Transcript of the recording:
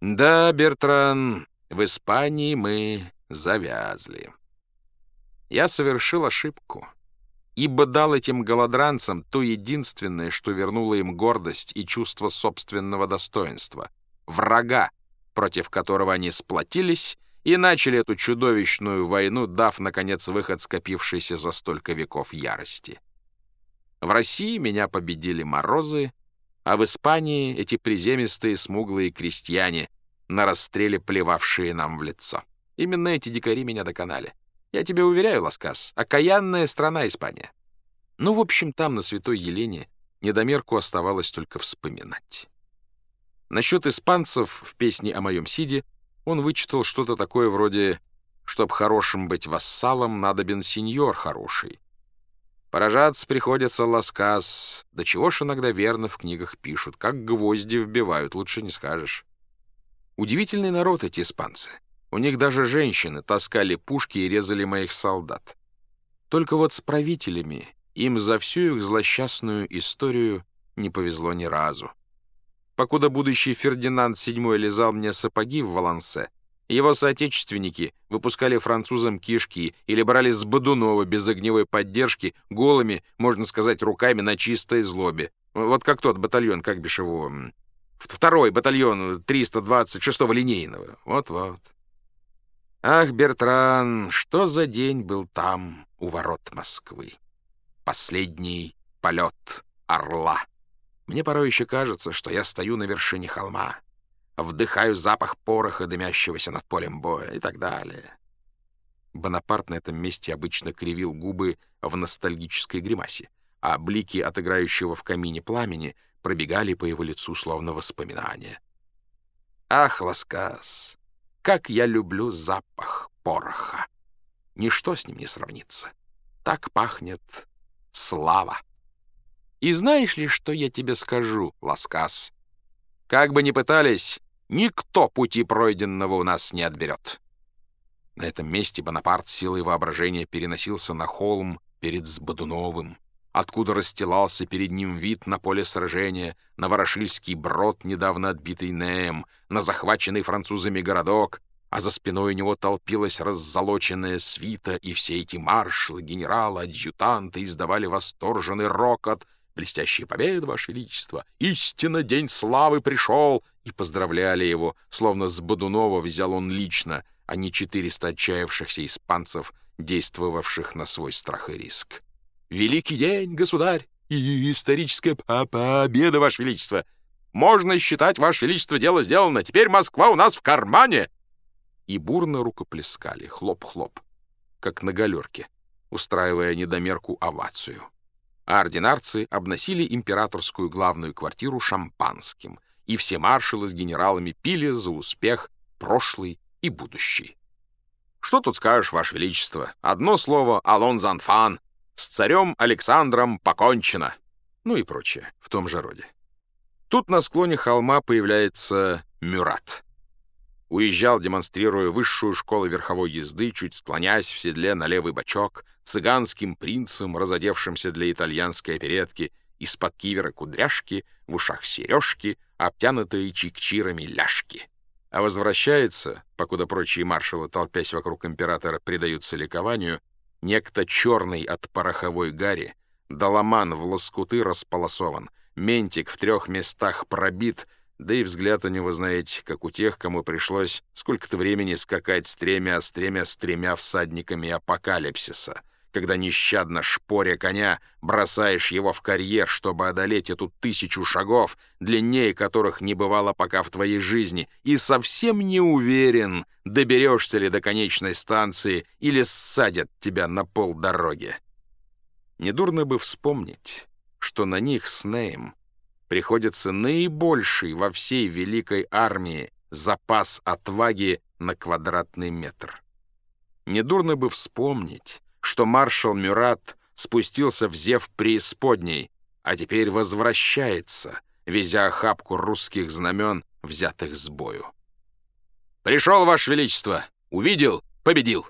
Да, Бертран, в Испании мы завязли. Я совершил ошибку, ибо дал этим голодранцам то единственное, что вернуло им гордость и чувство собственного достоинства — врага, против которого они сплотились и начали эту чудовищную войну, дав, наконец, выход скопившейся за столько веков ярости. В России меня победили морозы, а в Испании эти приземистые смуглые крестьяне, на расстреле плевавшие нам в лицо. Именно эти дикари меня доконали. Я тебе уверяю, Ласкас, окаянная страна Испания. Ну, в общем, там, на Святой Елене, недомерку оставалось только вспоминать. Насчет испанцев в песне о моем Сиде он вычитал что-то такое вроде «Чтоб хорошим быть вассалом, надобен сеньор хороший». Поражаться приходится ласкас. Да чего ж иногда верно в книгах пишут, как гвозди вбивают, лучше не скажешь. Удивительный народ эти испанцы. У них даже женщины таскали пушки и резали моих солдат. Только вот с правителями им за всю их злосчастную историю не повезло ни разу. Покуда будущий Фердинанд VII лизал мне сапоги в Валансе, его соотечественники выпускали французам кишки или брали с Бодунова без огневой поддержки голыми, можно сказать, руками на чистой злобе. Вот как тот батальон, как бишь его... Второй батальон 326-го линейного. Вот-вот. Ах, Бертран, что за день был там, у ворот Москвы? Последний полет орла. Мне порой еще кажется, что я стою на вершине холма, вдыхаю запах пороха, дымящегося над полем боя и так далее. Бонапарт на этом месте обычно кривил губы в ностальгической гримасе, а блики от играющего в камине пламени пробегали по его лицу словно воспоминания. Ах, Ласкас, как я люблю запах пороха! Ничто с ним не сравнится. Так пахнет слава. И знаешь ли, что я тебе скажу, Ласкас? Как бы ни пытались, никто пути пройденного у нас не отберет. На этом месте Бонапарт силой воображения переносился на холм перед Сбодуновым, откуда расстилался перед ним вид на поле сражения, на Ворошильский брод, недавно отбитый Неем, на захваченный французами городок, а за спиной у него толпилась раззолоченная свита, и все эти маршалы, генералы, адъютанты издавали восторженный рокот — Блестящая победа, Ваше Величество! Истинно день славы пришел!» И поздравляли его, словно с Бодунова взял он лично, а не 400 отчаявшихся испанцев, действовавших на свой страх и риск. «Великий день, государь! И историческая победа, Ваше Величество! Можно считать, Ваше Величество, дело сделано! Теперь Москва у нас в кармане!» И бурно рукоплескали, хлоп-хлоп, как на галерке, устраивая недомерку овацию а ординарцы обносили императорскую главную квартиру шампанским, и все маршалы с генералами пили за успех прошлый и будущий. Что тут скажешь, Ваше Величество? Одно слово «Алон Занфан». С царем Александром покончено. Ну и прочее, в том же роде. Тут на склоне холма появляется Мюрат. Уезжал, демонстрируя высшую школу верховой езды, чуть склоняясь в седле на левый бочок, цыганским принцем, разодевшимся для итальянской оперетки, из-под кивера кудряшки, в ушах сережки, обтянутые чикчирами ляжки. А возвращается, покуда прочие маршалы, толпясь вокруг императора, предаются ликованию, некто черный от пороховой гари, доломан в лоскуты располосован, ментик в трех местах пробит — да и взгляд у него, знаете, как у тех, кому пришлось сколько-то времени скакать с тремя, с тремя, с тремя всадниками апокалипсиса, когда нещадно шпоря коня бросаешь его в карьер, чтобы одолеть эту тысячу шагов, длиннее которых не бывало пока в твоей жизни, и совсем не уверен, доберешься ли до конечной станции или ссадят тебя на полдороги. Недурно бы вспомнить, что на них с Неем приходится наибольший во всей великой армии запас отваги на квадратный метр. Недурно бы вспомнить, что маршал Мюрат спустился в зев преисподней, а теперь возвращается, везя охапку русских знамен, взятых с бою. «Пришел, Ваше Величество! Увидел, победил!»